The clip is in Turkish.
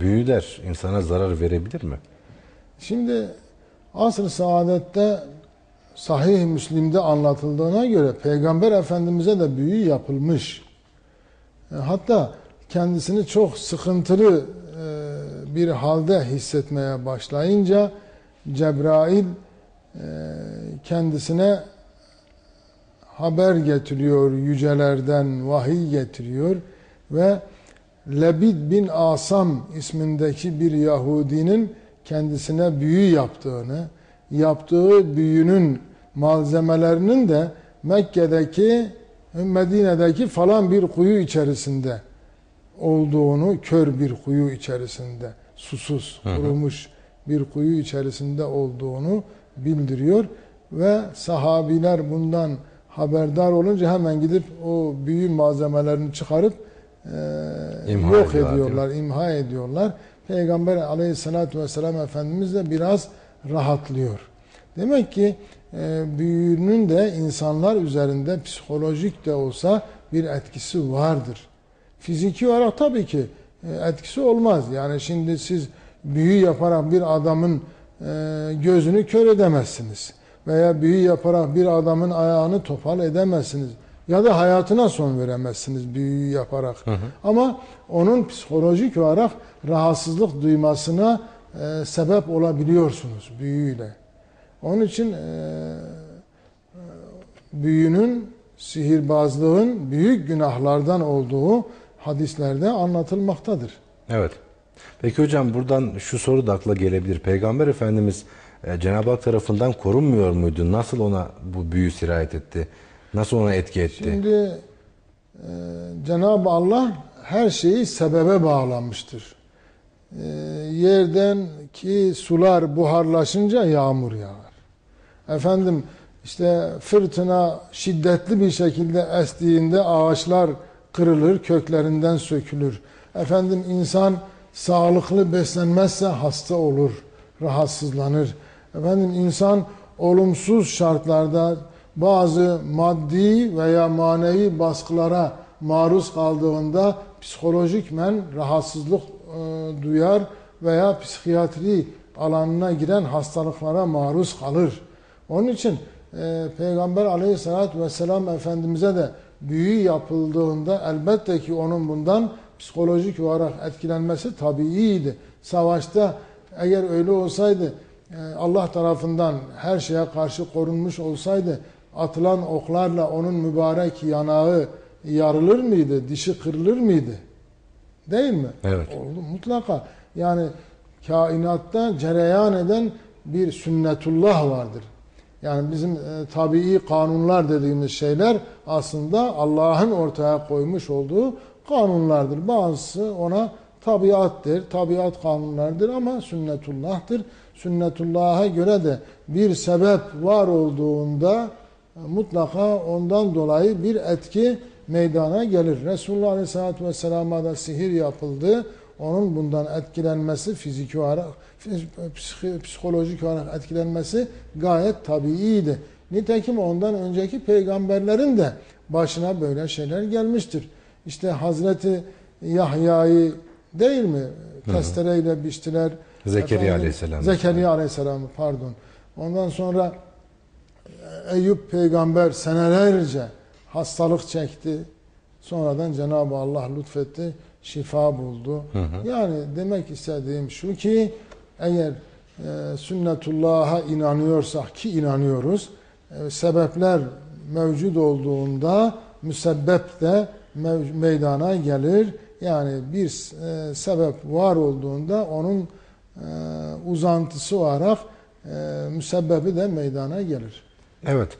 büyüler insana zarar verebilir mi? Şimdi asr-ı saadette sahih Müslim'de anlatıldığına göre Peygamber Efendimiz'e de büyü yapılmış. E, Hatta kendisini çok sıkıntılı e, bir halde hissetmeye başlayınca Cebrail e, kendisine haber getiriyor, yücelerden vahiy getiriyor ve Lebid bin Asam ismindeki bir Yahudinin kendisine büyü yaptığını, yaptığı büyünün malzemelerinin de Mekke'deki, Medine'deki falan bir kuyu içerisinde olduğunu, kör bir kuyu içerisinde, susuz, kurumuş bir kuyu içerisinde olduğunu bildiriyor ve sahabiler bundan haberdar olunca hemen gidip o büyü malzemelerini çıkarıp e, İmha yok ediyorlar, ediyorlar, imha ediyorlar. Peygamber aleyhissalatü vesselam Efendimiz de biraz rahatlıyor. Demek ki e, büyünün de insanlar üzerinde psikolojik de olsa bir etkisi vardır. Fiziki olarak tabii ki e, etkisi olmaz. Yani şimdi siz büyü yaparak bir adamın e, gözünü kör edemezsiniz. Veya büyü yaparak bir adamın ayağını topal edemezsiniz. Ya da hayatına son veremezsiniz büyü yaparak. Ama onun psikolojik olarak rahatsızlık duymasına e, sebep olabiliyorsunuz büyüyle. Onun için e, e, büyünün, sihirbazlığın büyük günahlardan olduğu hadislerde anlatılmaktadır. Evet. Peki hocam buradan şu soru da akla gelebilir. Peygamber Efendimiz e, Cenab-ı Hak tarafından korunmuyor muydu? Nasıl ona bu büyü sirayet etti? Nasıl ona etki etti? Şimdi e, Cenab-ı Allah her şeyi sebebe bağlamıştır. E, yerden ki sular buharlaşınca yağmur yağar. Efendim işte fırtına şiddetli bir şekilde estiğinde ağaçlar kırılır, köklerinden sökülür. Efendim insan sağlıklı beslenmezse hasta olur, rahatsızlanır. Efendim insan olumsuz şartlarda bazı maddi veya manevi baskılara maruz kaldığında psikolojikmen rahatsızlık e, duyar veya psikiyatri alanına giren hastalıklara maruz kalır. Onun için e, Peygamber aleyhissalatü vesselam Efendimiz'e de büyü yapıldığında elbette ki onun bundan psikolojik olarak etkilenmesi tabiiydi. Savaşta eğer öyle olsaydı e, Allah tarafından her şeye karşı korunmuş olsaydı atılan oklarla onun mübarek yanağı yarılır mıydı? Dişi kırılır mıydı? Değil mi? Evet. Oldu mutlaka. Yani kainatta cereyan eden bir sünnetullah vardır. Yani bizim e, tabii kanunlar dediğimiz şeyler aslında Allah'ın ortaya koymuş olduğu kanunlardır. Bazısı ona tabiattır, tabiat kanunlardır ama sünnetullah'tır. Sünnetullah'a göre de bir sebep var olduğunda mutlaka ondan dolayı bir etki meydana gelir. Resulullah Aleyhisselatü Vesselam'a da sihir yapıldı. Onun bundan etkilenmesi, fiziki olarak, psikolojik olarak etkilenmesi gayet tabiiydi. Nitekim ondan önceki peygamberlerin de başına böyle şeyler gelmiştir. İşte Hazreti Yahya'yı değil mi? Testereyle biçtiler. Zekeriya Aleyhisselam. Zekeriya Aleyhisselam'ı pardon. Ondan sonra Eyüp peygamber senelerce hastalık çekti. Sonradan Cenab-ı Allah lütfetti, şifa buldu. Hı hı. Yani demek istediğim şu ki eğer e, sünnetullah'a inanıyorsak ki inanıyoruz, e, sebepler mevcut olduğunda müsebbep de meydana gelir. Yani bir e, sebep var olduğunda onun e, uzantısı olarak e, müsebbebi de meydana gelir. Evet.